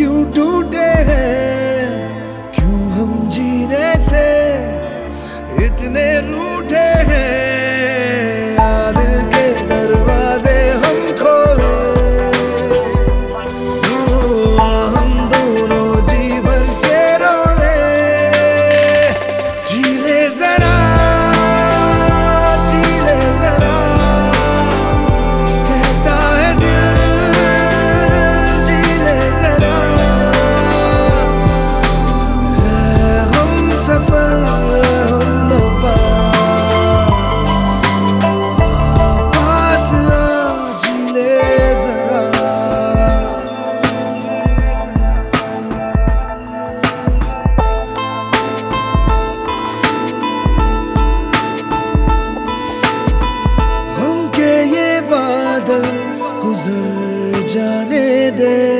क्यों टूटे हैं? क्यों हम जीने से इतने रूठे हैं? गुजर जाने दे